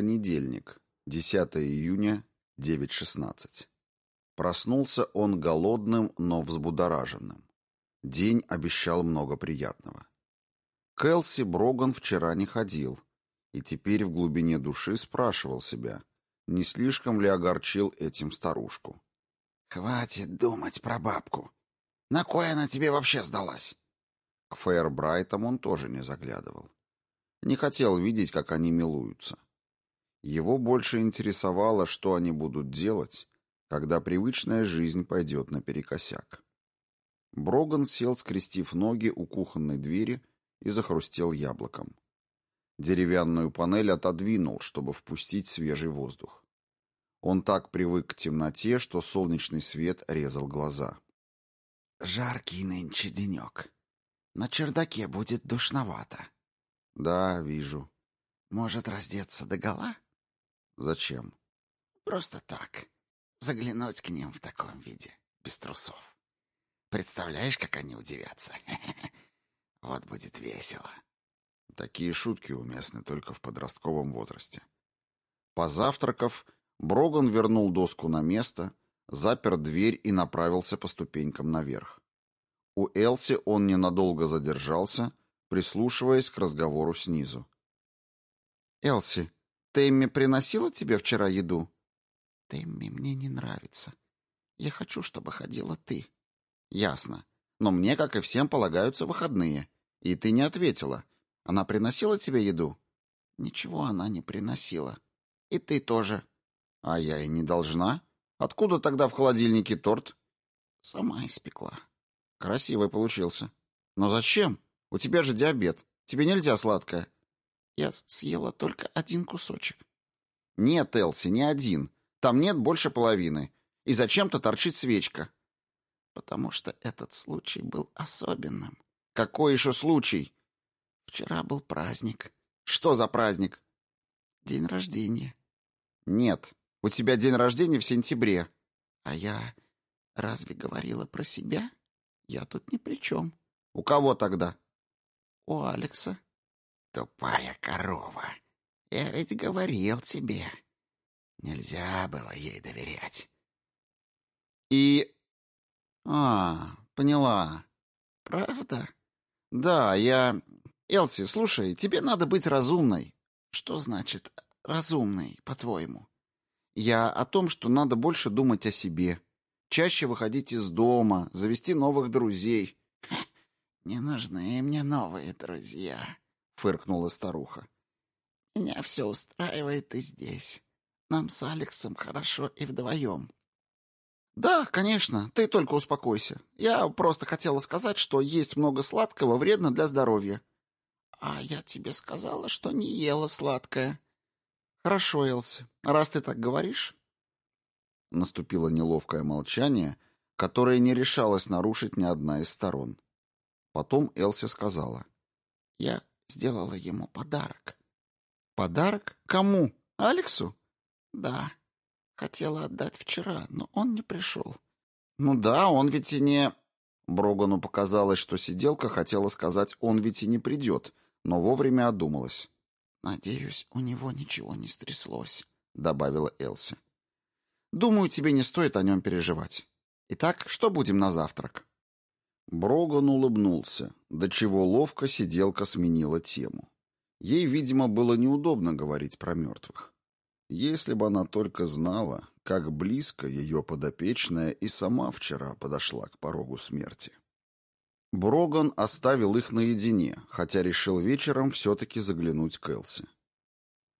Понедельник, 10 июня, 9.16. Проснулся он голодным, но взбудораженным. День обещал много приятного. Кэлси Броган вчера не ходил, и теперь в глубине души спрашивал себя, не слишком ли огорчил этим старушку. «Хватит думать про бабку. На кой она тебе вообще сдалась?» К Фейербрайтам он тоже не заглядывал. Не хотел видеть, как они милуются. Его больше интересовало, что они будут делать, когда привычная жизнь пойдет наперекосяк. Броган сел, скрестив ноги у кухонной двери и захрустел яблоком. Деревянную панель отодвинул, чтобы впустить свежий воздух. Он так привык к темноте, что солнечный свет резал глаза. «Жаркий нынче денек. На чердаке будет душновато». «Да, вижу». «Может, раздеться догола?» «Зачем?» «Просто так. Заглянуть к ним в таком виде, без трусов. Представляешь, как они удивятся? Вот будет весело». Такие шутки уместны только в подростковом возрасте. Позавтракав, Броган вернул доску на место, запер дверь и направился по ступенькам наверх. У Элси он ненадолго задержался, прислушиваясь к разговору снизу. «Элси, Тэмми приносила тебе вчера еду?» «Тэмми мне не нравится. Я хочу, чтобы ходила ты». «Ясно. Но мне, как и всем, полагаются выходные. И ты не ответила. Она приносила тебе еду?» «Ничего она не приносила. И ты тоже». А я и не должна. Откуда тогда в холодильнике торт? Сама испекла. Красивый получился. Но зачем? У тебя же диабет. Тебе нельзя сладкое. Я съела только один кусочек. Нет, Элси, не один. Там нет больше половины. И зачем-то торчит свечка. Потому что этот случай был особенным. Какой еще случай? Вчера был праздник. Что за праздник? День рождения. Нет, у тебя день рождения в сентябре. А я разве говорила про себя? Я тут ни при чем. У кого тогда? У Алекса. Тупая корова. Я ведь говорил тебе. Нельзя было ей доверять. И... А, поняла. Правда? Да, я... Элси, слушай, тебе надо быть разумной. Что значит разумной, по-твоему? Я о том, что надо больше думать о себе, чаще выходить из дома, завести новых друзей. «Не нужны мне новые друзья», — фыркнула старуха. «Меня все устраивает и здесь. Нам с Алексом хорошо и вдвоем». «Да, конечно, ты только успокойся. Я просто хотела сказать, что есть много сладкого вредно для здоровья». «А я тебе сказала, что не ела сладкое», Хорошо, Элси. Раз ты так говоришь. Наступило неловкое молчание, которое не решалось нарушить ни одна из сторон. Потом Элси сказала: "Я сделала ему подарок". "Подарок? Кому? Алексу?" "Да. Хотела отдать вчера, но он не пришел». "Ну да, он ведь и не Брогану показалось, что сиделка хотела сказать: "Он ведь и не придет», но вовремя одумалась. «Надеюсь, у него ничего не стряслось», — добавила Элси. «Думаю, тебе не стоит о нем переживать. Итак, что будем на завтрак?» Броган улыбнулся, до чего ловко сиделка сменила тему. Ей, видимо, было неудобно говорить про мертвых. Если бы она только знала, как близко ее подопечная и сама вчера подошла к порогу смерти. Броган оставил их наедине, хотя решил вечером все-таки заглянуть к Элси.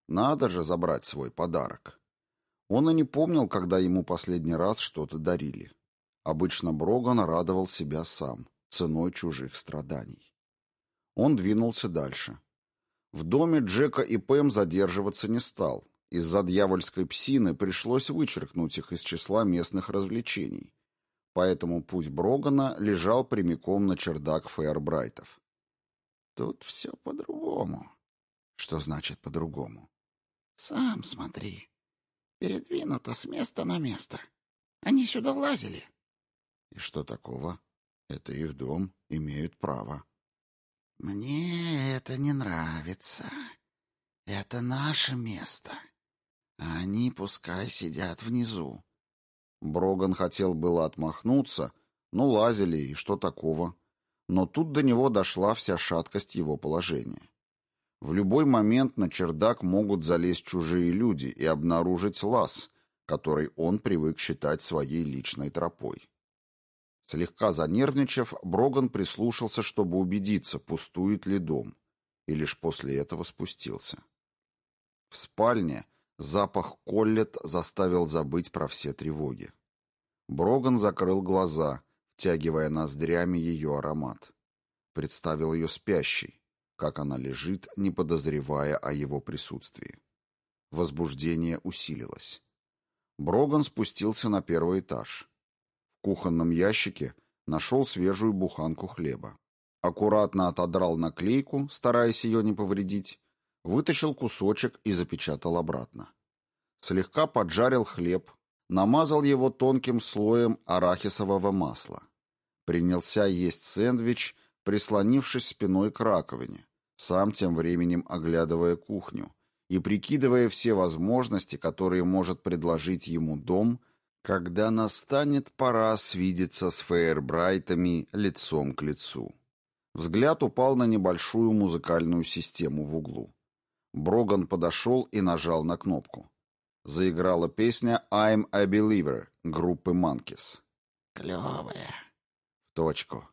Надо же забрать свой подарок. Он и не помнил, когда ему последний раз что-то дарили. Обычно Броган радовал себя сам, ценой чужих страданий. Он двинулся дальше. В доме Джека и Пэм задерживаться не стал. Из-за дьявольской псины пришлось вычеркнуть их из числа местных развлечений поэтому путь Брогана лежал прямиком на чердак Фейербрайтов. Тут все по-другому. Что значит по-другому? Сам смотри. Передвинуто с места на место. Они сюда влазили. И что такого? Это их дом, имеют право. Мне это не нравится. Это наше место. А они пускай сидят внизу. Броган хотел было отмахнуться, но лазили, и что такого? Но тут до него дошла вся шаткость его положения. В любой момент на чердак могут залезть чужие люди и обнаружить лаз, который он привык считать своей личной тропой. Слегка занервничав, Броган прислушался, чтобы убедиться, пустует ли дом, и лишь после этого спустился. В спальне запах коллет заставил забыть про все тревоги. Броган закрыл глаза, втягивая ноздрями ее аромат. Представил ее спящей, как она лежит, не подозревая о его присутствии. Возбуждение усилилось. Броган спустился на первый этаж. Кухонном ящике нашел свежую буханку хлеба. Аккуратно отодрал наклейку, стараясь ее не повредить, вытащил кусочек и запечатал обратно. Слегка поджарил хлеб, намазал его тонким слоем арахисового масла. Принялся есть сэндвич, прислонившись спиной к раковине, сам тем временем оглядывая кухню и прикидывая все возможности, которые может предложить ему дом, когда настанет пора свидеться с Фейербрайтами лицом к лицу. Взгляд упал на небольшую музыкальную систему в углу. Броган подошел и нажал на кнопку. Заиграла песня «I'm a Believer» группы Monkeys. Клевая. В точку.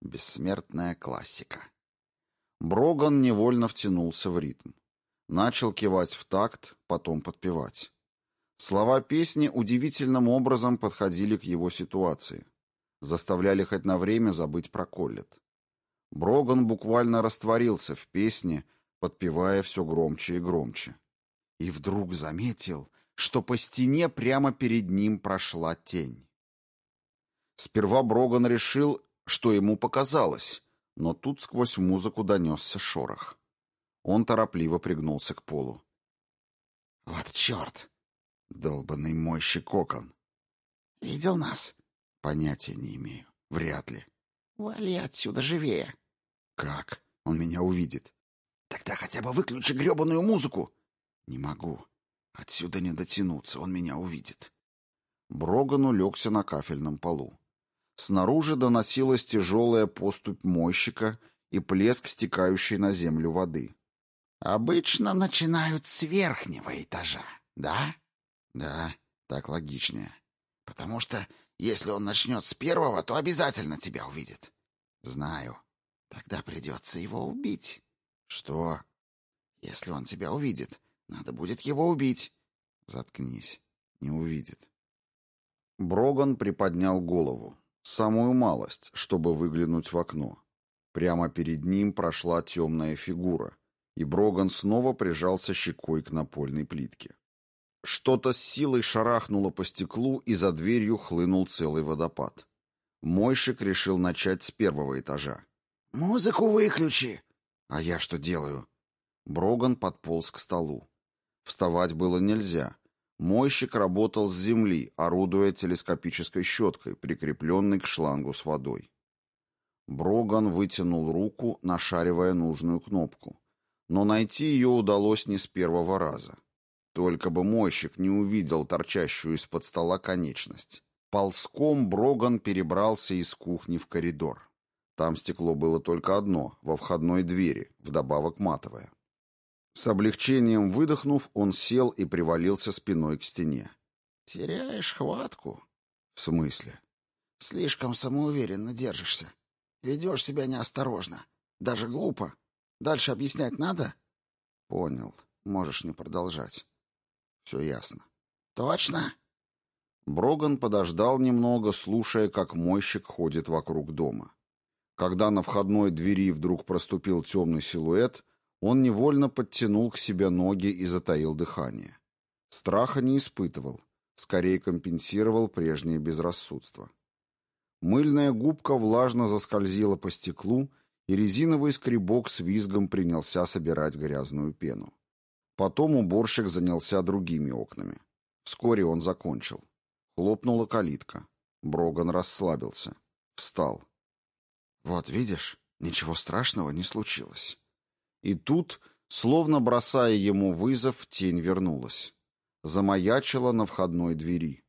Бессмертная классика. Броган невольно втянулся в ритм. Начал кивать в такт, потом подпевать. Слова песни удивительным образом подходили к его ситуации. Заставляли хоть на время забыть про Коллет. Броган буквально растворился в песне, подпевая все громче и громче. И вдруг заметил, что по стене прямо перед ним прошла тень. Сперва Броган решил, что ему показалось, но тут сквозь музыку донесся шорох. Он торопливо пригнулся к полу. «Вот черт!» «Долбанный мойщик кокон!» «Видел нас?» «Понятия не имею. Вряд ли». «Вали отсюда живее!» «Как? Он меня увидит». «Тогда хотя бы выключи гребаную музыку!» «Не могу. Отсюда не дотянуться, он меня увидит». Броган улегся на кафельном полу. Снаружи доносилась тяжелая поступь мойщика и плеск стекающей на землю воды. «Обычно начинают с верхнего этажа, да?» «Да, так логичнее. Потому что если он начнет с первого, то обязательно тебя увидит». «Знаю. Тогда придется его убить». «Что?» «Если он тебя увидит, надо будет его убить». «Заткнись. Не увидит». Броган приподнял голову. Самую малость, чтобы выглянуть в окно. Прямо перед ним прошла темная фигура, и Броган снова прижался щекой к напольной плитке. Что-то с силой шарахнуло по стеклу, и за дверью хлынул целый водопад. Мойшик решил начать с первого этажа. «Музыку выключи!» «А я что делаю?» Броган подполз к столу. Вставать было нельзя. Мойщик работал с земли, орудуя телескопической щеткой, прикрепленной к шлангу с водой. Броган вытянул руку, нашаривая нужную кнопку. Но найти ее удалось не с первого раза. Только бы мойщик не увидел торчащую из-под стола конечность. Ползком Броган перебрался из кухни в коридор. Там стекло было только одно, во входной двери, вдобавок матовое. С облегчением выдохнув, он сел и привалился спиной к стене. «Теряешь хватку?» «В смысле?» «Слишком самоуверенно держишься. Ведешь себя неосторожно. Даже глупо. Дальше объяснять надо?» «Понял. Можешь не продолжать. Все ясно». «Точно?» Броган подождал немного, слушая, как мойщик ходит вокруг дома. Когда на входной двери вдруг проступил темный силуэт, он невольно подтянул к себе ноги и затаил дыхание. Страха не испытывал, скорее компенсировал прежнее безрассудство. Мыльная губка влажно заскользила по стеклу, и резиновый скребок с визгом принялся собирать грязную пену. Потом уборщик занялся другими окнами. Вскоре он закончил. Хлопнула калитка. Броган расслабился. Встал. «Вот видишь, ничего страшного не случилось». И тут, словно бросая ему вызов, тень вернулась. замаячила на входной двери.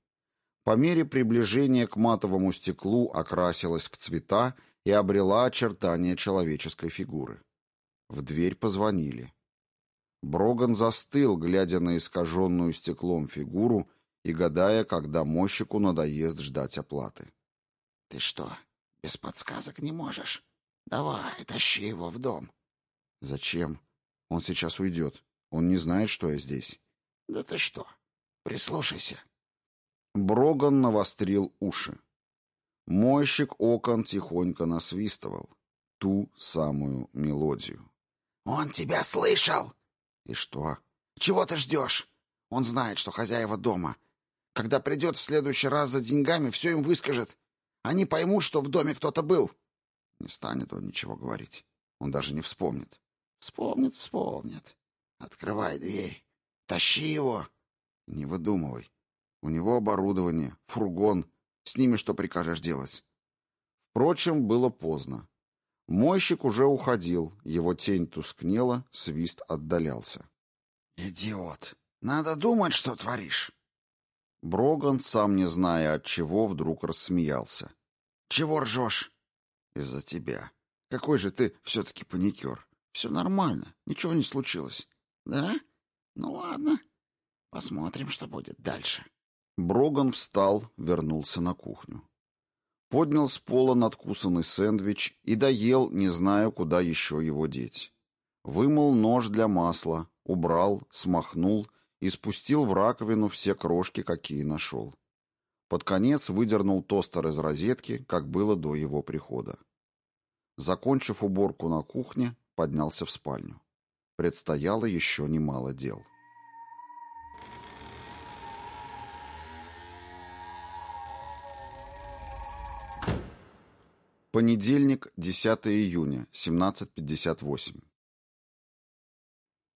По мере приближения к матовому стеклу окрасилась в цвета и обрела очертания человеческой фигуры. В дверь позвонили. Броган застыл, глядя на искаженную стеклом фигуру и гадая, когда мойщику надоест ждать оплаты. — Ты что, без подсказок не можешь? Давай, тащи его в дом. — Зачем? Он сейчас уйдет. Он не знает, что я здесь. — Да ты что? Прислушайся. Броган навострил уши. Мойщик окон тихонько насвистывал ту самую мелодию. «Он тебя слышал!» «И что?» «Чего ты ждешь? Он знает, что хозяева дома. Когда придет в следующий раз за деньгами, все им выскажет. Они поймут, что в доме кто-то был». Не станет он ничего говорить. Он даже не вспомнит. «Вспомнит, вспомнит. Открывай дверь. Тащи его». «Не выдумывай. У него оборудование, фургон. С ними что прикажешь делать?» Впрочем, было поздно. Мойщик уже уходил, его тень тускнела, свист отдалялся. «Идиот! Надо думать, что творишь!» Броган, сам не зная от чего, вдруг рассмеялся. «Чего ржешь?» «Из-за тебя. Какой же ты все-таки паникер. Все нормально, ничего не случилось». «Да? Ну ладно. Посмотрим, что будет дальше». Броган встал, вернулся на кухню. Поднял с пола надкусанный сэндвич и доел, не зная, куда еще его деть. Вымыл нож для масла, убрал, смахнул и спустил в раковину все крошки, какие нашел. Под конец выдернул тостер из розетки, как было до его прихода. Закончив уборку на кухне, поднялся в спальню. Предстояло еще немало дел. Понедельник, 10 июня, 17.58.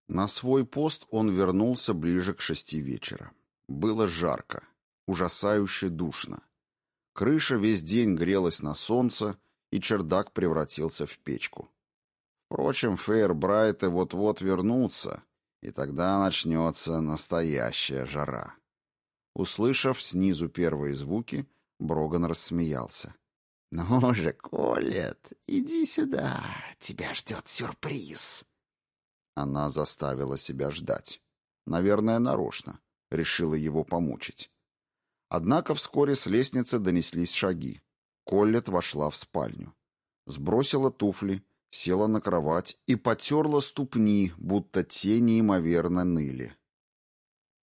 На свой пост он вернулся ближе к шести вечера. Было жарко, ужасающе душно. Крыша весь день грелась на солнце, и чердак превратился в печку. Впрочем, Фейербрайты вот-вот вернутся, и тогда начнется настоящая жара. Услышав снизу первые звуки, Броган рассмеялся. «Ну же, Колет, иди сюда, тебя ждет сюрприз». Она заставила себя ждать. Наверное, нарочно. Решила его помучить. Однако вскоре с лестницы донеслись шаги. Коллет вошла в спальню. Сбросила туфли, села на кровать и потерла ступни, будто те неимоверно ныли.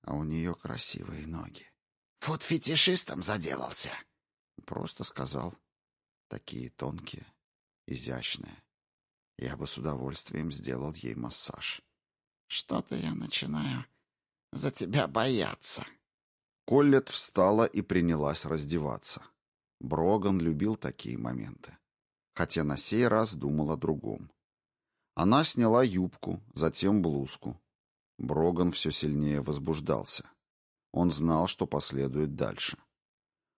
А у нее красивые ноги. Фуд-фетишистом заделался. Просто сказал. Такие тонкие, изящные. Я бы с удовольствием сделал ей массаж. Что-то я начинаю за тебя бояться. Коллет встала и принялась раздеваться. Броган любил такие моменты. Хотя на сей раз думал о другом. Она сняла юбку, затем блузку. Броган все сильнее возбуждался. Он знал, что последует дальше.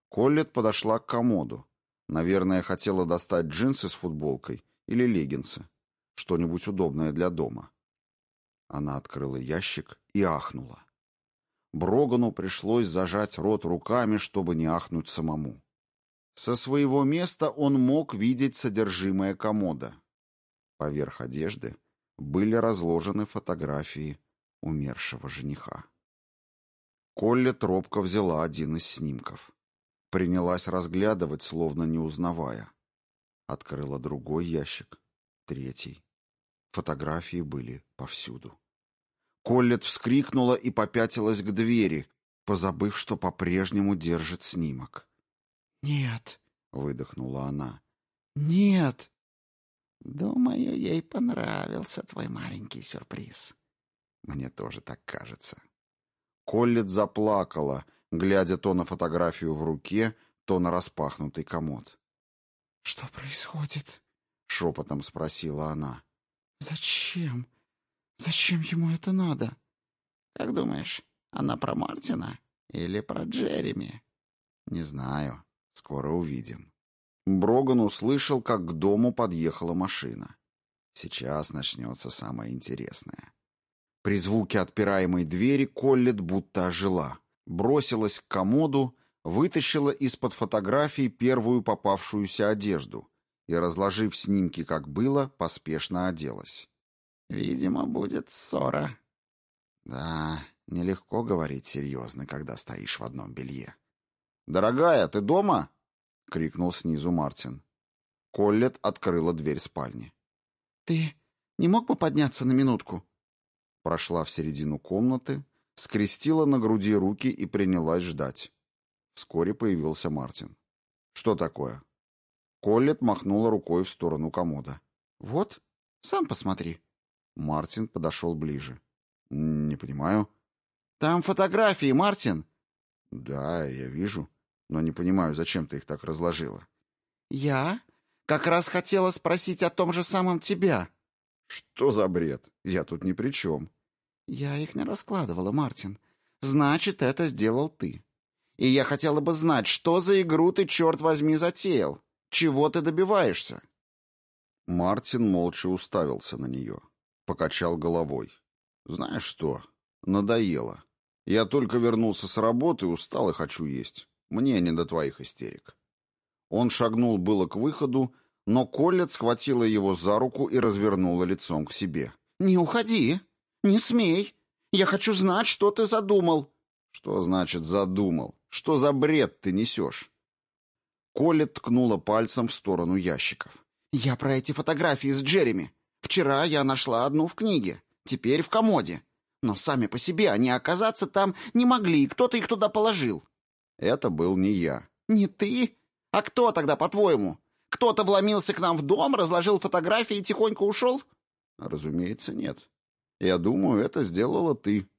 Коллет подошла к комоду, Наверное, хотела достать джинсы с футболкой или леггинсы. Что-нибудь удобное для дома. Она открыла ящик и ахнула. Брогану пришлось зажать рот руками, чтобы не ахнуть самому. Со своего места он мог видеть содержимое комода. Поверх одежды были разложены фотографии умершего жениха. Колли тропко взяла один из снимков. Принялась разглядывать, словно не узнавая. Открыла другой ящик, третий. Фотографии были повсюду. Коллет вскрикнула и попятилась к двери, позабыв, что по-прежнему держит снимок. «Нет», — выдохнула она. «Нет». «Думаю, ей понравился твой маленький сюрприз». Мне тоже так кажется. Коллет заплакала, — глядя то на фотографию в руке, то на распахнутый комод. «Что происходит?» — шепотом спросила она. «Зачем? Зачем ему это надо? Как думаешь, она про Мартина или про Джереми?» «Не знаю. Скоро увидим». Броган услышал, как к дому подъехала машина. Сейчас начнется самое интересное. При звуке отпираемой двери Коллет будто ожила. Бросилась к комоду, вытащила из-под фотографий первую попавшуюся одежду и, разложив снимки как было, поспешно оделась. «Видимо, будет ссора». «Да, нелегко говорить серьезно, когда стоишь в одном белье». «Дорогая, ты дома?» — крикнул снизу Мартин. Коллет открыла дверь спальни. «Ты не мог бы подняться на минутку?» Прошла в середину комнаты, скрестила на груди руки и принялась ждать. Вскоре появился Мартин. «Что такое?» Коллет махнула рукой в сторону комода. «Вот, сам посмотри». Мартин подошел ближе. «Не понимаю». «Там фотографии, Мартин». «Да, я вижу, но не понимаю, зачем ты их так разложила». «Я как раз хотела спросить о том же самом тебя». «Что за бред? Я тут ни при чем». «Я их не раскладывала, Мартин. Значит, это сделал ты. И я хотела бы знать, что за игру ты, черт возьми, затеял? Чего ты добиваешься?» Мартин молча уставился на нее. Покачал головой. «Знаешь что? Надоело. Я только вернулся с работы, устал и хочу есть. Мне не до твоих истерик». Он шагнул было к выходу, но Коллет схватила его за руку и развернула лицом к себе. «Не уходи! Не смей! Я хочу знать, что ты задумал!» «Что значит «задумал»? Что за бред ты несешь?» Коллет ткнула пальцем в сторону ящиков. «Я про эти фотографии с Джереми. Вчера я нашла одну в книге, теперь в комоде. Но сами по себе они оказаться там не могли, кто-то их туда положил». «Это был не я». «Не ты? А кто тогда, по-твоему? Кто-то вломился к нам в дом, разложил фотографии и тихонько ушел? Разумеется, нет. Я думаю, это сделала ты.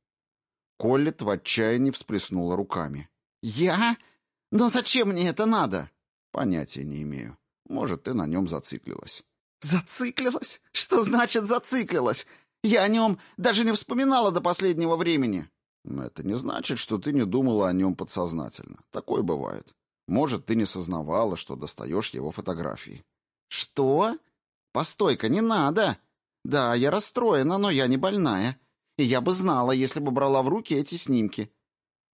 Коллет в отчаянии всплеснула руками. Я? Но зачем мне это надо? Понятия не имею. Может, ты на нем зациклилась. Зациклилась? Что значит зациклилась? Я о нем даже не вспоминала до последнего времени. Это не значит, что ты не думала о нем подсознательно. Такое бывает. Может, ты не сознавала, что достаешь его фотографии. Что? Постой-ка, не надо. Да, я расстроена, но я не больная. И я бы знала, если бы брала в руки эти снимки.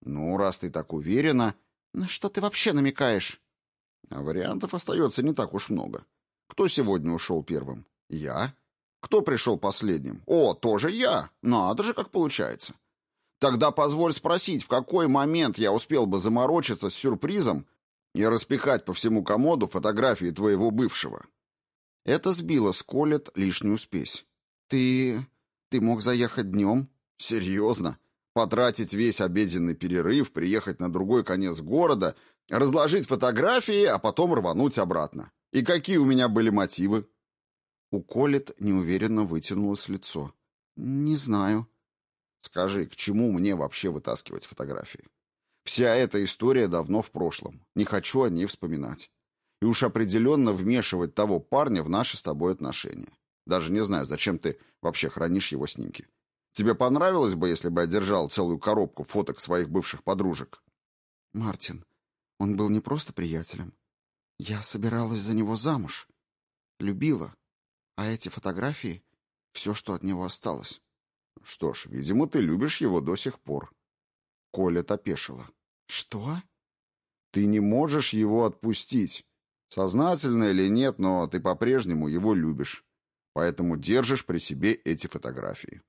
Ну, раз ты так уверена... На что ты вообще намекаешь? А вариантов остается не так уж много. Кто сегодня ушел первым? Я. Кто пришел последним? О, тоже я. Надо же, как получается. Тогда позволь спросить, в какой момент я успел бы заморочиться с сюрпризом и распихать по всему комоду фотографии твоего бывшего. Это сбило с Колет лишнюю спесь. Ты... ты мог заехать днем? Серьезно? Потратить весь обеденный перерыв, приехать на другой конец города, разложить фотографии, а потом рвануть обратно. И какие у меня были мотивы? У Колет неуверенно вытянулось лицо. Не знаю. Скажи, к чему мне вообще вытаскивать фотографии? Вся эта история давно в прошлом. Не хочу о ней вспоминать. И уж определенно вмешивать того парня в наши с тобой отношения. Даже не знаю, зачем ты вообще хранишь его снимки. Тебе понравилось бы, если бы я держал целую коробку фоток своих бывших подружек? Мартин, он был не просто приятелем. Я собиралась за него замуж. Любила. А эти фотографии — все, что от него осталось. Что ж, видимо, ты любишь его до сих пор. Коля топешила. «Что?» «Ты не можешь его отпустить. Сознательно или нет, но ты по-прежнему его любишь. Поэтому держишь при себе эти фотографии.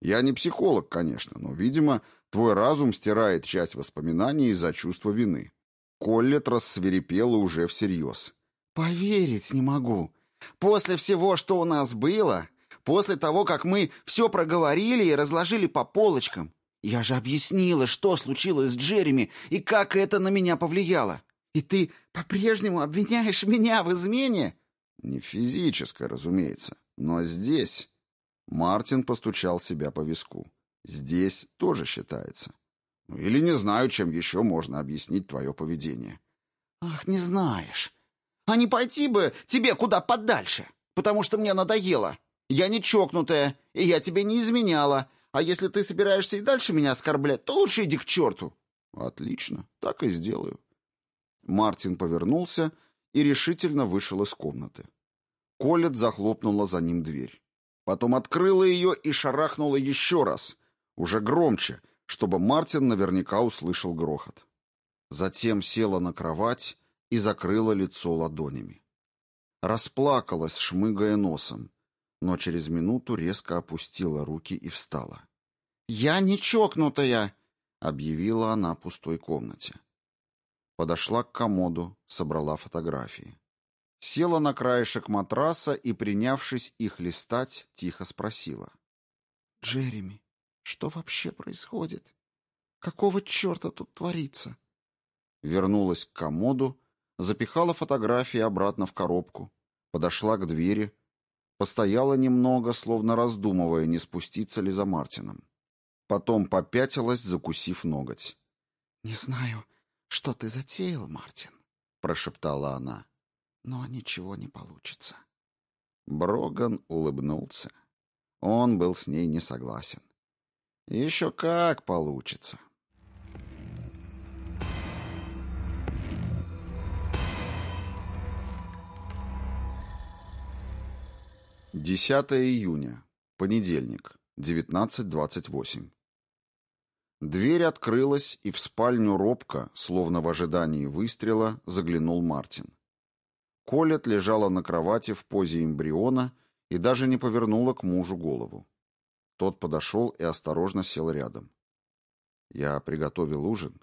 Я не психолог, конечно, но, видимо, твой разум стирает часть воспоминаний из-за чувства вины». Коллет рассверепела уже всерьез. «Поверить не могу. После всего, что у нас было, после того, как мы все проговорили и разложили по полочкам, я же объяснила, что случилось с Джереми и как это на меня повлияло. И ты по-прежнему обвиняешь меня в измене? Не физическое, разумеется, но здесь... Мартин постучал себя по виску. Здесь тоже считается. Ну, или не знаю, чем еще можно объяснить твое поведение. Ах, не знаешь. А не пойти бы тебе куда подальше, потому что мне надоело. Я не чокнутая, и я тебе не изменяла, а если ты собираешься и дальше меня оскорблять, то лучше иди к черту». «Отлично, так и сделаю». Мартин повернулся и решительно вышел из комнаты. Колет захлопнула за ним дверь. Потом открыла ее и шарахнула еще раз, уже громче, чтобы Мартин наверняка услышал грохот. Затем села на кровать и закрыла лицо ладонями. Расплакалась, шмыгая носом, но через минуту резко опустила руки и встала. «Я не чокнутая!» — объявила она в пустой комнате. Подошла к комоду, собрала фотографии. Села на краешек матраса и, принявшись их листать, тихо спросила. «Джереми, что вообще происходит? Какого черта тут творится?» Вернулась к комоду, запихала фотографии обратно в коробку, подошла к двери, постояла немного, словно раздумывая, не спуститься ли за Мартином. Потом попятилась, закусив ноготь. «Не знаю, что ты затеял, Мартин», — прошептала она. «Но ничего не получится». Броган улыбнулся. Он был с ней не согласен. «Еще как получится». 10 июня. Понедельник. 19.28. Дверь открылась, и в спальню робко, словно в ожидании выстрела, заглянул Мартин. Колет лежала на кровати в позе эмбриона и даже не повернула к мужу голову. Тот подошел и осторожно сел рядом. «Я приготовил ужин».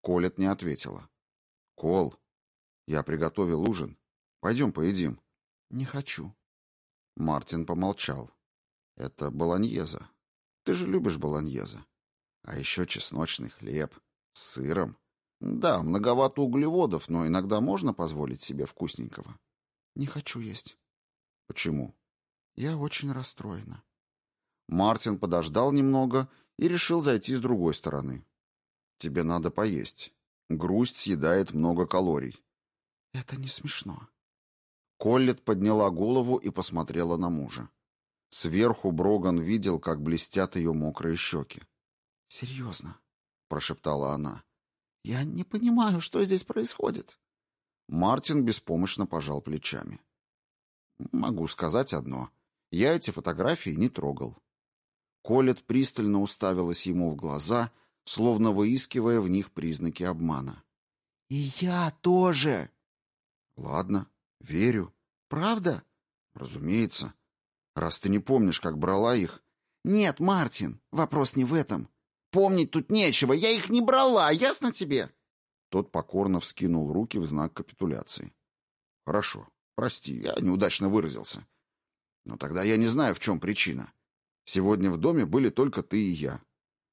Колет не ответила. «Кол, я приготовил ужин. Пойдем поедим». «Не хочу». Мартин помолчал. «Это баланьеза. Ты же любишь баланьеза. А еще чесночный хлеб с сыром. Да, многовато углеводов, но иногда можно позволить себе вкусненького. Не хочу есть. Почему? Я очень расстроена. Мартин подождал немного и решил зайти с другой стороны. Тебе надо поесть. Грусть съедает много калорий. Это не смешно. Коллет подняла голову и посмотрела на мужа. Сверху Броган видел, как блестят ее мокрые щеки. «Серьезно?» — прошептала она. «Я не понимаю, что здесь происходит». Мартин беспомощно пожал плечами. «Могу сказать одно. Я эти фотографии не трогал». Колет пристально уставилась ему в глаза, словно выискивая в них признаки обмана. «И я тоже!» «Ладно, верю». «Правда?» «Разумеется. Раз ты не помнишь, как брала их...» «Нет, Мартин, вопрос не в этом. Помнить тут нечего, я их не брала, ясно тебе?» Тот покорно вскинул руки в знак капитуляции. «Хорошо, прости, я неудачно выразился. Но тогда я не знаю, в чем причина. Сегодня в доме были только ты и я.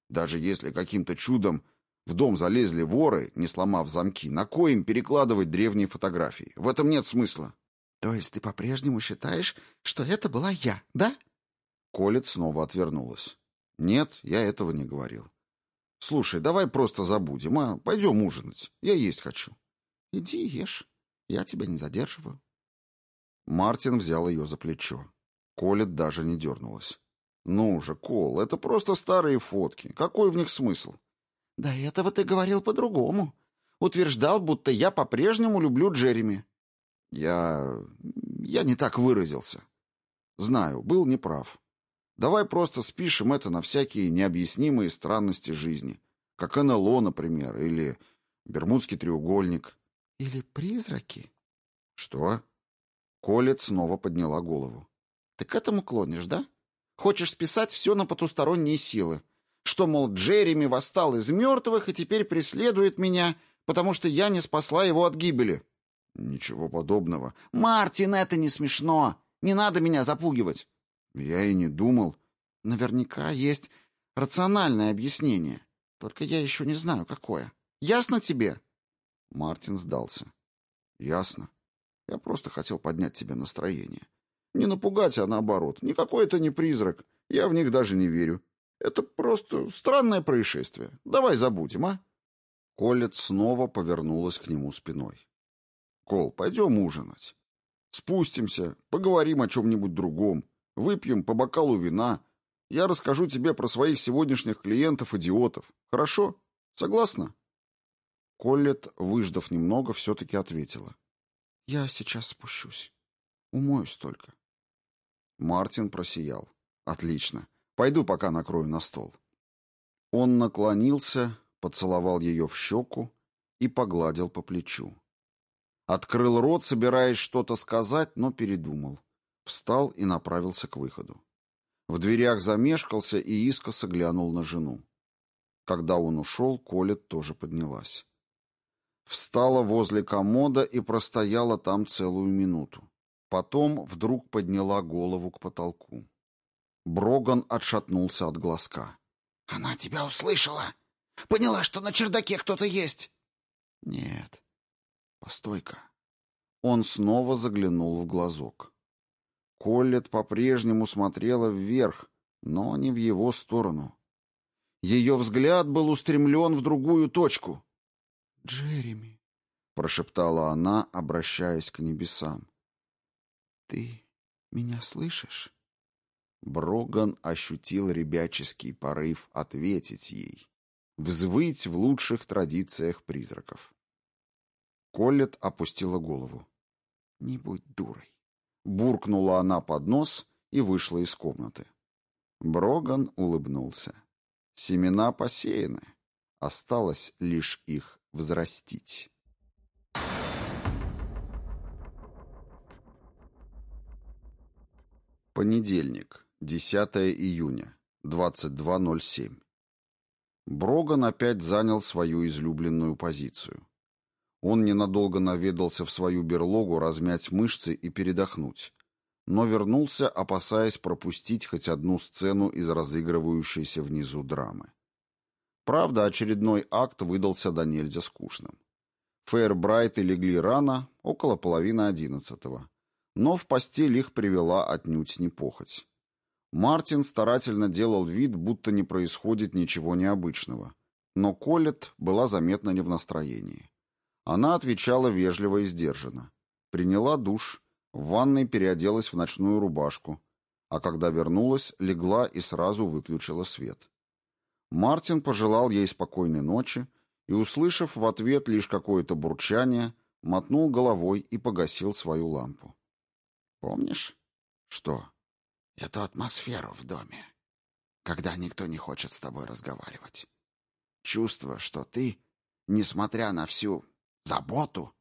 Даже если каким-то чудом в дом залезли воры, не сломав замки, на кой им перекладывать древние фотографии? В этом нет смысла». «То есть ты по-прежнему считаешь, что это была я, да?» Колет снова отвернулась. Нет, я этого не говорил. Слушай, давай просто забудем, а пойдем ужинать. Я есть хочу. Иди ешь. Я тебя не задерживаю. Мартин взял ее за плечо. Колет даже не дернулась. Ну же, Кол, это просто старые фотки. Какой в них смысл? До этого ты говорил по-другому. Утверждал, будто я по-прежнему люблю Джереми. Я... я не так выразился. Знаю, был неправ. Давай просто спишем это на всякие необъяснимые странности жизни, как НЛО, например, или Бермудский треугольник. Или призраки. Что? Колет снова подняла голову. Ты к этому клонишь, да? Хочешь списать все на потусторонние силы? Что, мол, Джереми восстал из мертвых и теперь преследует меня, потому что я не спасла его от гибели? Ничего подобного. Мартин, это не смешно. Не надо меня запугивать. Я и не думал. Наверняка есть рациональное объяснение. Только я еще не знаю, какое. Ясно тебе? Мартин сдался. Ясно. Я просто хотел поднять тебе настроение. Не напугать, а наоборот. Никакой это не призрак. Я в них даже не верю. Это просто странное происшествие. Давай забудем, а? Колет снова повернулась к нему спиной. Кол, пойдем ужинать. Спустимся, поговорим о чем-нибудь другом. Выпьем по бокалу вина. Я расскажу тебе про своих сегодняшних клиентов-идиотов. Хорошо? Согласна?» Коллет, выждав немного, все-таки ответила. «Я сейчас спущусь. Умоюсь только». Мартин просиял. «Отлично. Пойду пока накрою на стол». Он наклонился, поцеловал ее в щеку и погладил по плечу. Открыл рот, собираясь что-то сказать, но передумал. Встал и направился к выходу. В дверях замешкался и искоса глянул на жену. Когда он ушел, Колет тоже поднялась. Встала возле комода и простояла там целую минуту. Потом вдруг подняла голову к потолку. Броган отшатнулся от глазка. «Она тебя услышала? Поняла, что на чердаке кто-то есть?» «Нет. Постой-ка». Он снова заглянул в глазок. Коллет по-прежнему смотрела вверх, но не в его сторону. Ее взгляд был устремлен в другую точку. «Джереми», — прошептала она, обращаясь к небесам. «Ты меня слышишь?» Броган ощутил ребяческий порыв ответить ей, взвыть в лучших традициях призраков. Коллет опустила голову. «Не будь дурой!» Буркнула она под нос и вышла из комнаты. Броган улыбнулся. Семена посеяны. Осталось лишь их взрастить. Понедельник, 10 июня, 22.07. Броган опять занял свою излюбленную позицию. Он ненадолго наведался в свою берлогу размять мышцы и передохнуть, но вернулся, опасаясь пропустить хоть одну сцену из разыгрывающейся внизу драмы. Правда, очередной акт выдался до нельзя скучным. Фейербрайты легли рано, около половины одиннадцатого, но в постель их привела отнюдь не похоть. Мартин старательно делал вид, будто не происходит ничего необычного, но Колет была заметно не в настроении. Она отвечала вежливо и сдержанно. Приняла душ, в ванной переоделась в ночную рубашку, а когда вернулась, легла и сразу выключила свет. Мартин пожелал ей спокойной ночи и, услышав в ответ лишь какое-то бурчание, мотнул головой и погасил свою лампу. «Помнишь?» «Что?» «Эту атмосферу в доме, когда никто не хочет с тобой разговаривать. Чувство, что ты, несмотря на всю заботу,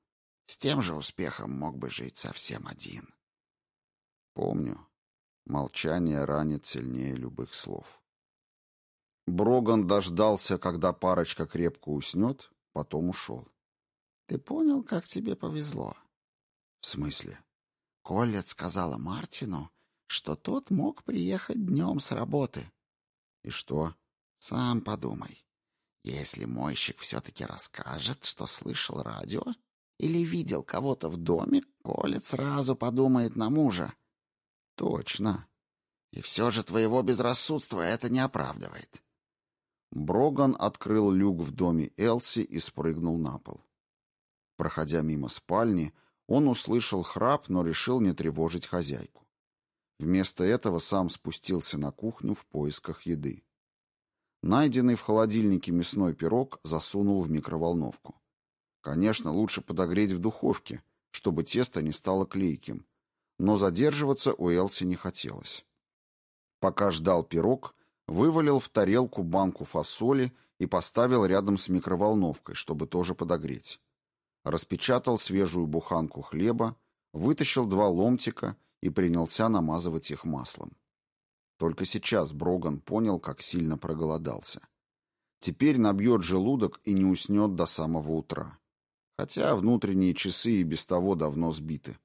с тем же успехом мог бы жить совсем один». «Помню. Молчание ранит сильнее любых слов». Броган дождался, когда парочка крепко уснет, потом ушел. «Ты понял, как тебе повезло?» «В смысле?» Коллет сказала Мартину, что тот мог приехать днем с работы. «И что?» «Сам подумай. Если мойщик все-таки расскажет, что слышал радио или видел кого-то в доме, Колет сразу подумает на мужа». «Точно. И все же твоего безрассудства это не оправдывает. Броган открыл люк в доме Элси и спрыгнул на пол. Проходя мимо спальни, он услышал храп, но решил не тревожить хозяйку. Вместо этого сам спустился на кухню в поисках еды. Найденный в холодильнике мясной пирог засунул в микроволновку. Конечно, лучше подогреть в духовке, чтобы тесто не стало клейким, но задерживаться у Элси не хотелось. Пока ждал пирог, Вывалил в тарелку банку фасоли и поставил рядом с микроволновкой, чтобы тоже подогреть. Распечатал свежую буханку хлеба, вытащил два ломтика и принялся намазывать их маслом. Только сейчас Броган понял, как сильно проголодался. Теперь набьет желудок и не уснет до самого утра. Хотя внутренние часы и без того давно сбиты.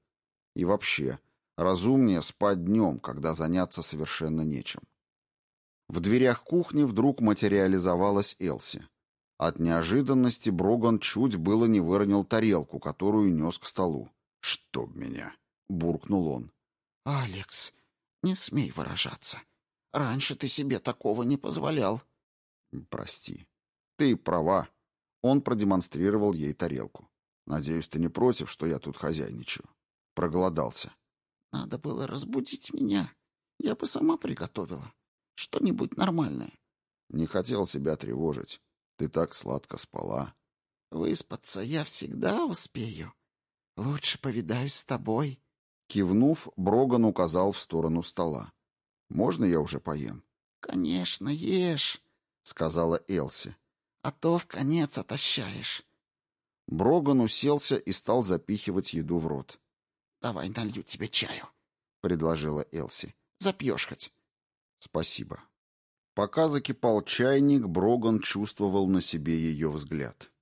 И вообще, разумнее спать днем, когда заняться совершенно нечем. В дверях кухни вдруг материализовалась Элси. От неожиданности Броган чуть было не выронил тарелку, которую нес к столу. «Чтоб меня!» — буркнул он. «Алекс, не смей выражаться. Раньше ты себе такого не позволял». «Прости. Ты права». Он продемонстрировал ей тарелку. «Надеюсь, ты не против, что я тут хозяйничаю?» Проголодался. «Надо было разбудить меня. Я бы сама приготовила. Что-нибудь нормальное. Не хотел тебя тревожить. Ты так сладко спала. Выспаться я всегда успею. Лучше повидаюсь с тобой. Кивнув, Броган указал в сторону стола. «Можно я уже поем?» «Конечно, ешь», — сказала Элси. «А то в конец отощаешь». Броган уселся и стал запихивать еду в рот. «Давай налью тебе чаю», — предложила Элси. «Запьешь хоть». «Спасибо». Пока закипал чайник, Броган чувствовал на себе ее взгляд.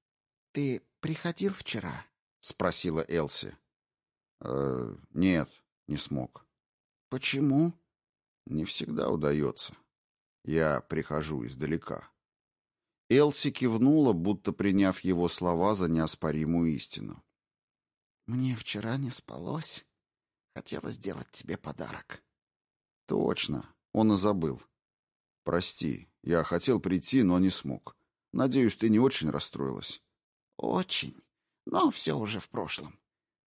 «Ты приходил вчера?» — спросила Элси. «Э, «Нет, не смог». «Почему?» «Не всегда удается. Я прихожу издалека». Элси кивнула, будто приняв его слова за неоспоримую истину. «Мне вчера не спалось. Хотела сделать тебе подарок». «Точно. Он и забыл. Прости, я хотел прийти, но не смог. Надеюсь, ты не очень расстроилась». «Очень. Но все уже в прошлом.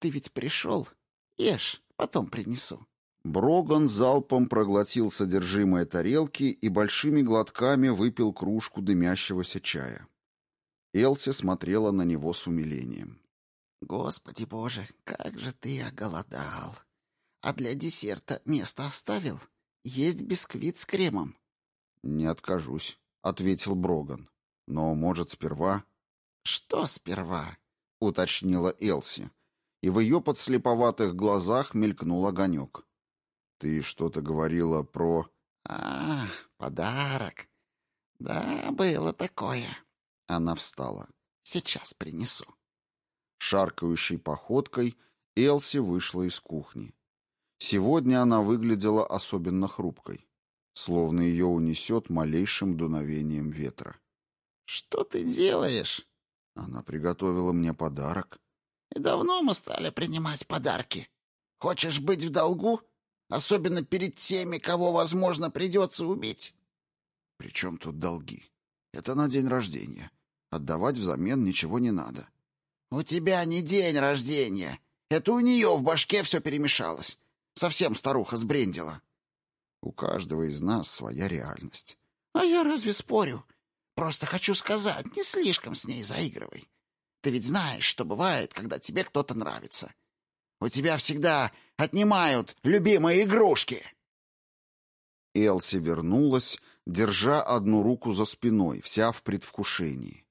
Ты ведь пришел? Ешь, потом принесу». Броган залпом проглотил содержимое тарелки и большими глотками выпил кружку дымящегося чая. Элси смотрела на него с умилением. «Господи боже, как же ты оголодал! А для десерта место оставил? Есть бисквит с кремом?» «Не откажусь», — ответил Броган. «Но, может, сперва...» «Что сперва?» — уточнила Элси, и в ее подслеповатых глазах мелькнул огонек. «Ты что-то говорила про...» «А, подарок. Да, было такое». Она встала. «Сейчас принесу». Шаркающей походкой Элси вышла из кухни. Сегодня она выглядела особенно хрупкой, словно ее унесет малейшим дуновением ветра. «Что ты делаешь?» Она приготовила мне подарок. «И давно мы стали принимать подарки. Хочешь быть в долгу?» особенно перед теми, кого, возможно, придется убить. Причем тут долги? Это на день рождения. Отдавать взамен ничего не надо. У тебя не день рождения. Это у нее в башке все перемешалось. Совсем старуха сбрендила. У каждого из нас своя реальность. А я разве спорю? Просто хочу сказать, не слишком с ней заигрывай. Ты ведь знаешь, что бывает, когда тебе кто-то нравится. У тебя всегда отнимают любимые игрушки!» Элси вернулась, держа одну руку за спиной, вся в предвкушении.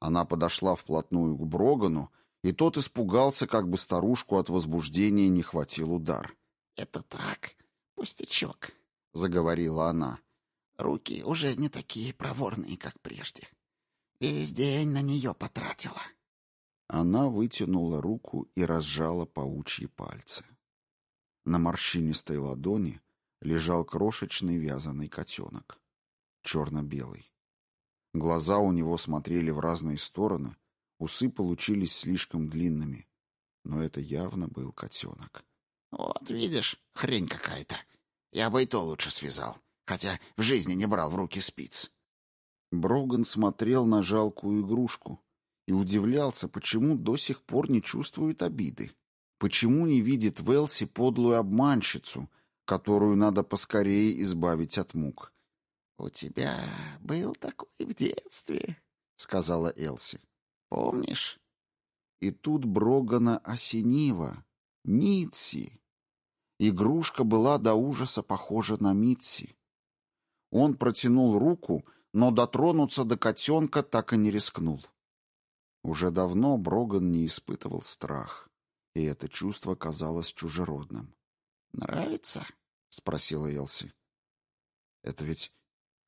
Она подошла вплотную к Брогану, и тот испугался, как бы старушку от возбуждения не хватил удар. «Это так, пустячок», — заговорила она. «Руки уже не такие проворные, как прежде. Весь день на нее потратила». Она вытянула руку и разжала паучьи пальцы. На морщинистой ладони лежал крошечный вязаный котенок. Черно-белый. Глаза у него смотрели в разные стороны, усы получились слишком длинными. Но это явно был котенок. «Вот видишь, хрень какая-то. Я бы и то лучше связал, хотя в жизни не брал в руки спиц». Броган смотрел на жалкую игрушку, и удивлялся, почему до сих пор не чувствует обиды. Почему не видит в Элси подлую обманщицу, которую надо поскорее избавить от мук? «У тебя был такой в детстве», — сказала Элси. «Помнишь?» И тут Брогана осенило. Митси. Игрушка была до ужаса похожа на Митси. Он протянул руку, но дотронуться до котенка так и не рискнул. Уже давно Броган не испытывал страх, и это чувство казалось чужеродным. «Нравится?» — спросила Элси. «Это ведь...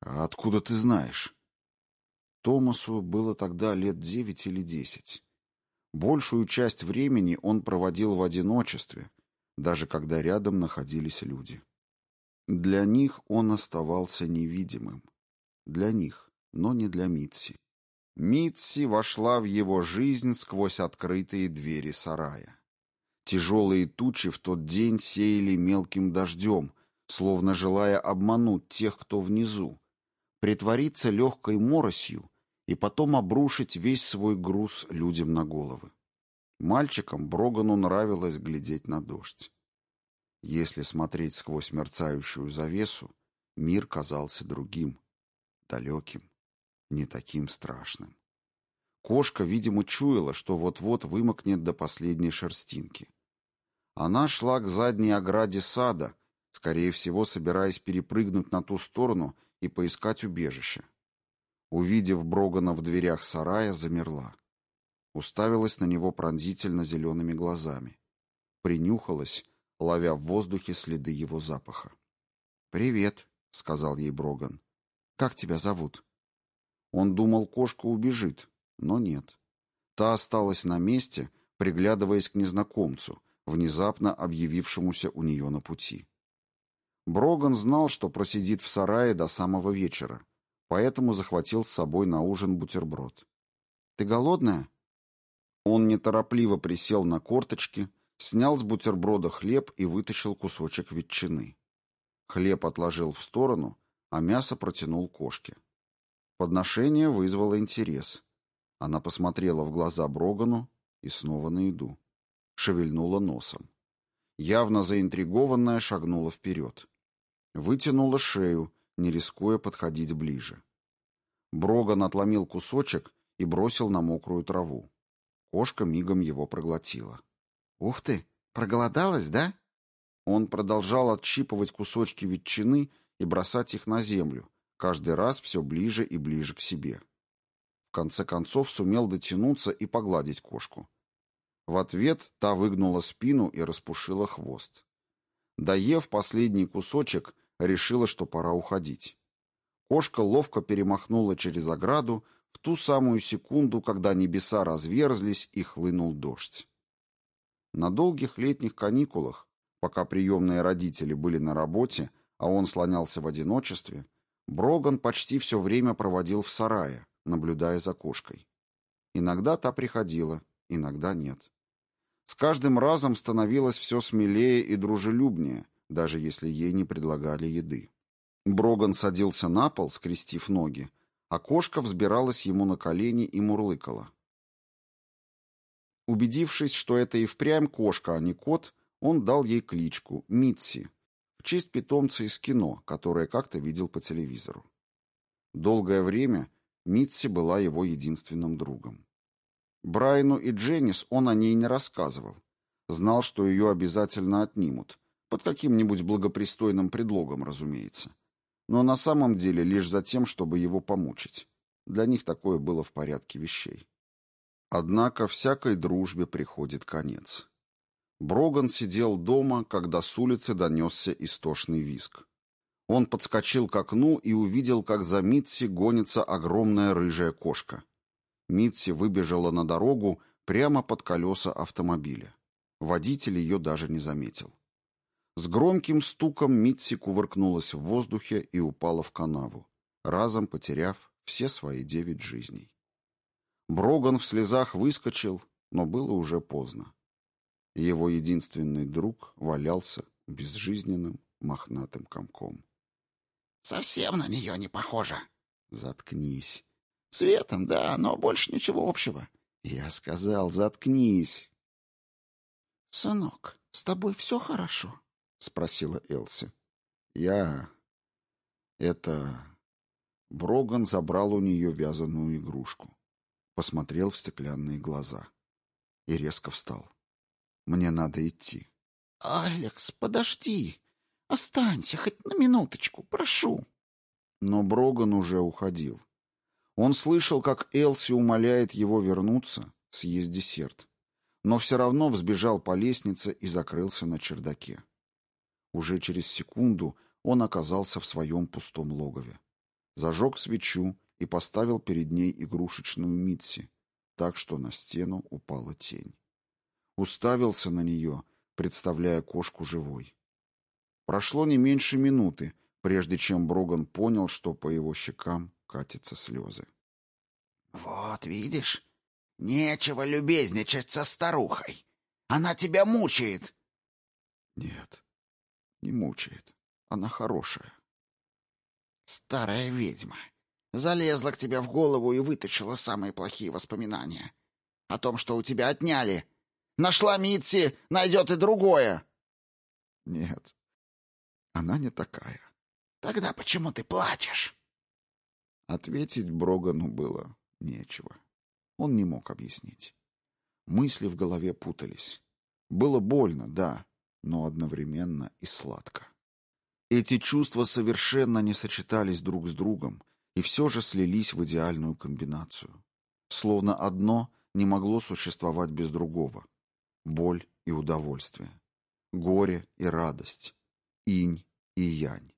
А откуда ты знаешь?» Томасу было тогда лет девять или десять. Большую часть времени он проводил в одиночестве, даже когда рядом находились люди. Для них он оставался невидимым. Для них, но не для Митси. Митси вошла в его жизнь сквозь открытые двери сарая. Тяжелые тучи в тот день сеяли мелким дождем, словно желая обмануть тех, кто внизу, притвориться легкой моросью и потом обрушить весь свой груз людям на головы. Мальчикам Брогану нравилось глядеть на дождь. Если смотреть сквозь мерцающую завесу, мир казался другим, далеким не таким страшным. Кошка, видимо, чуяла, что вот-вот вымокнет до последней шерстинки. Она шла к задней ограде сада, скорее всего, собираясь перепрыгнуть на ту сторону и поискать убежище. Увидев Брогана в дверях сарая, замерла. Уставилась на него пронзительно зелеными глазами. Принюхалась, ловя в воздухе следы его запаха. «Привет», — сказал ей Броган. «Как тебя зовут?» Он думал, кошка убежит, но нет. Та осталась на месте, приглядываясь к незнакомцу, внезапно объявившемуся у нее на пути. Броган знал, что просидит в сарае до самого вечера, поэтому захватил с собой на ужин бутерброд. «Ты голодная?» Он неторопливо присел на корточки, снял с бутерброда хлеб и вытащил кусочек ветчины. Хлеб отложил в сторону, а мясо протянул кошке. Подношение вызвало интерес. Она посмотрела в глаза Брогану и снова на еду. Шевельнула носом. Явно заинтригованная шагнула вперед. Вытянула шею, не рискуя подходить ближе. Броган отломил кусочек и бросил на мокрую траву. Кошка мигом его проглотила. «Ух ты! Проголодалась, да?» Он продолжал отщипывать кусочки ветчины и бросать их на землю, каждый раз все ближе и ближе к себе. В конце концов сумел дотянуться и погладить кошку. В ответ та выгнула спину и распушила хвост. Доев последний кусочек, решила, что пора уходить. Кошка ловко перемахнула через ограду в ту самую секунду, когда небеса разверзлись и хлынул дождь. На долгих летних каникулах, пока приемные родители были на работе, а он слонялся в одиночестве, Броган почти все время проводил в сарае, наблюдая за кошкой. Иногда та приходила, иногда нет. С каждым разом становилось все смелее и дружелюбнее, даже если ей не предлагали еды. Броган садился на пол, скрестив ноги, а кошка взбиралась ему на колени и мурлыкала. Убедившись, что это и впрямь кошка, а не кот, он дал ей кличку Митси, в честь питомца из кино, которое как-то видел по телевизору. Долгое время Митси была его единственным другом. Брайну и Дженнис он о ней не рассказывал. Знал, что ее обязательно отнимут, под каким-нибудь благопристойным предлогом, разумеется. Но на самом деле лишь за тем, чтобы его помучить. Для них такое было в порядке вещей. Однако всякой дружбе приходит конец. Броган сидел дома, когда с улицы донесся истошный визг. Он подскочил к окну и увидел, как за Митси гонится огромная рыжая кошка. Митси выбежала на дорогу прямо под колеса автомобиля. Водитель ее даже не заметил. С громким стуком Митси кувыркнулась в воздухе и упала в канаву, разом потеряв все свои девять жизней. Броган в слезах выскочил, но было уже поздно. Его единственный друг валялся безжизненным мохнатым комком. «Совсем на нее не похоже». «Заткнись». «Цветом, да, но больше ничего общего». «Я сказал, заткнись». «Сынок, с тобой все хорошо?» — спросила Элси. «Я... это...» Броган забрал у нее вязаную игрушку. Посмотрел в стеклянные глаза. И резко встал. Мне надо идти. «Алекс, подожди. Останься хоть на минуточку, прошу». Но Броган уже уходил. Он слышал, как Элси умоляет его вернуться, съесть десерт. Но все равно взбежал по лестнице и закрылся на чердаке. Уже через секунду он оказался в своем пустом логове. Зажег свечу и поставил перед ней игрушечную Митси, так что на стену упала тень уставился на нее, представляя кошку живой. Прошло не меньше минуты, прежде чем Броган понял, что по его щекам катятся слезы. «Вот, видишь, нечего любезничать со старухой. Она тебя мучает». «Нет, не мучает. Она хорошая». «Старая ведьма. Залезла к тебе в голову и вытащила самые плохие воспоминания. О том, что у тебя отняли, Нашла Митси, найдет и другое. Нет, она не такая. Тогда почему ты плачешь? Ответить Брогану было нечего. Он не мог объяснить. Мысли в голове путались. Было больно, да, но одновременно и сладко. Эти чувства совершенно не сочетались друг с другом и все же слились в идеальную комбинацию. Словно одно не могло существовать без другого. Боль и удовольствие. Горе и радость. Инь и янь.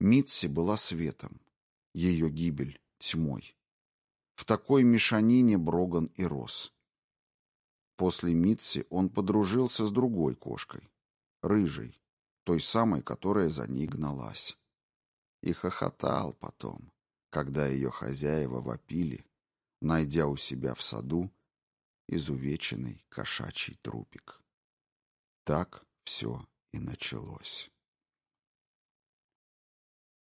Митси была светом. Ее гибель — тьмой. В такой мешанине Броган и рос. После Митси он подружился с другой кошкой. Рыжей. Той самой, которая за ней гналась. И хохотал потом, когда ее хозяева вопили, найдя у себя в саду изувеченный кошачий трупик. Так все и началось.